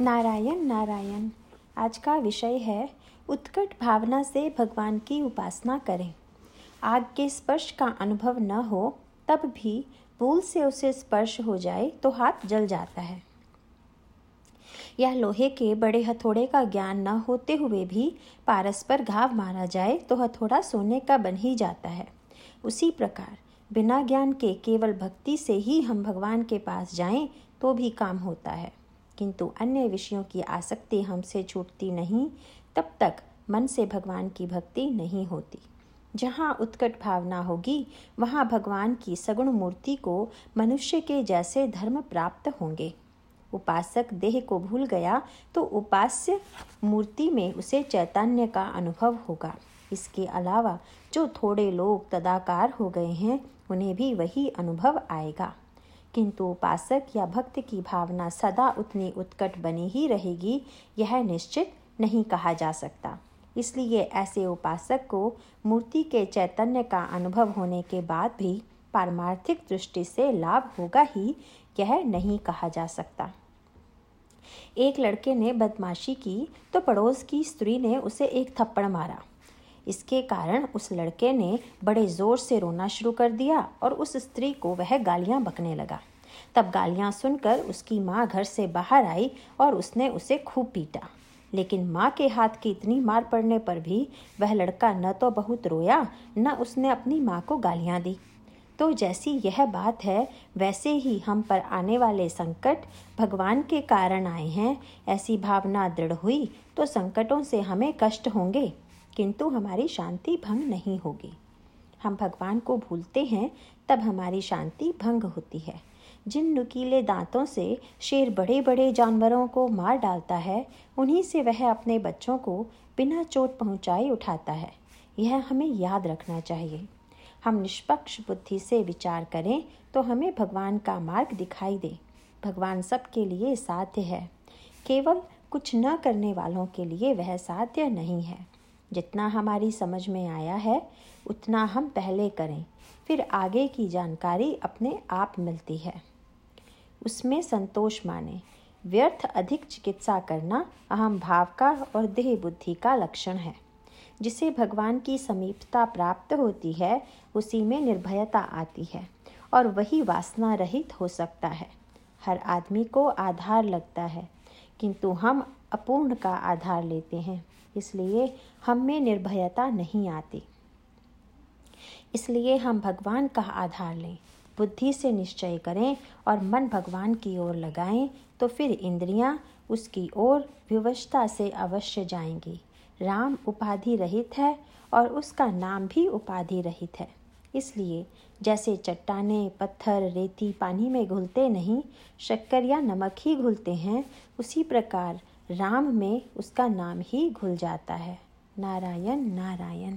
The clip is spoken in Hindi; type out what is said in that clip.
नारायण नारायण, आज का विषय है उत्कट भावना से भगवान की उपासना करें। आग के स्पर्श का अनुभव न हो, तब भी भूल से उसे स्पर्श हो जाए तो हाथ जल जाता है। यह लोहे के बड़े हथौड़े का ज्ञान न होते हुए भी पारस पर घाव मारा जाए तो हथौड़ा सोने का बन ही जाता है। उसी प्रकार, बिना ज्ञान के केवल भक्ति से ही हम भगवान के पास जाएँ तो भी काम होता है। किंतु अन्य विषयों की आसक्ति हमसे छूटती नहीं, तब तक मन से भगवान की भक्ति नहीं होती। जहाँ उत्कट भावना होगी, वहाँ भगवान की सगुण मूर्ति को मनुष्य के जैसे धर्म प्राप्त होंगे। उपासक देह को भूल गया तो उपास्य मूर्ति में उसे चैतन्य का अनुभव होगा। इसके अलावा जो थोड़े लोग तदाकार हो गए हैं, उन्हें भी वही अनुभव आएगा। किंतु उपासक या भक्त की भावना सदा उतनी उत्कट बनी ही रहेगी, यह निश्चित नहीं कहा जा सकता। इसलिए ऐसे उपासक को मूर्ति के चैतन्य का अनुभव होने के बाद भी पारमार्थिक दृष्टि से लाभ होगा ही, यह नहीं कहा जा सकता। एक लड़के ने बदमाशी की तो पड़ोस की स्त्री ने उसे एक थप्पड़ मारा। इसके कारण उस लड़के ने बड़े ज़ोर से रोना शुरू कर दिया और उस स्त्री को वह गालियाँ बकने लगा। तब गालियाँ सुनकर उसकी माँ घर से बाहर आई और उसने उसे खूब पीटा। लेकिन माँ के हाथ की इतनी मार पड़ने पर भी वह लड़का न तो बहुत रोया, न उसने अपनी माँ को गालियाँ दी। तो जैसी यह बात है, वैसे ही हम पर आने वाले संकट भगवान के कारण आए हैं। ऐसी भावना दृढ़ हुई तो संकटों से हमें कष्ट होंगे। किंतु हमारी शांति भंग नहीं होगी। हम भगवान को भूलते हैं, तब हमारी शांति भंग होती है। जिन नुकीले दांतों से शेर बड़े बड़े जानवरों को मार डालता है, उन्हीं से वह अपने बच्चों को बिना चोट पहुँचाए उठाता है। यह हमें याद रखना चाहिए। हम निष्पक्ष बुद्धि से विचार करें तो हमें भगवान का मार्ग दिखाई दे। भगवान सबके लिए साध्य है। केवल कुछ न करने वालों के लिए वह साध्य नहीं है। जितना हमारी समझ में आया है, उतना हम पहले करें। फिर आगे की जानकारी अपने आप मिलती है। उसमें संतोष माने। व्यर्थ अधिक चिकित्सा करना अहम भाव का और देह बुद्धि का लक्षण है। जिसे भगवान की समीपता प्राप्त होती है, उसी में निर्भयता आती है और वही वासना रहित हो सकता है। हर आदमी को आधार लगता है। किंतु हम अपूर्ण का आधार लेते हैं, इसलिए हम में निर्भयता नहीं आती। इसलिए हम भगवान का आधार लें, बुद्धि से निश्चय करें और मन भगवान की ओर लगाएँ तो फिर इंद्रियाँ उसकी ओर विवशता से अवश्य जाएँगी। राम उपाधि रहित है और उसका नाम भी उपाधि रहित है। इसलिए जैसे चट्टाने, पत्थर, रेती पानी में घुलते नहीं, शक्कर या नमक ही घुलते हैं, उसी प्रकार राम में उसका नाम ही घुल जाता है। नारायण नारायण।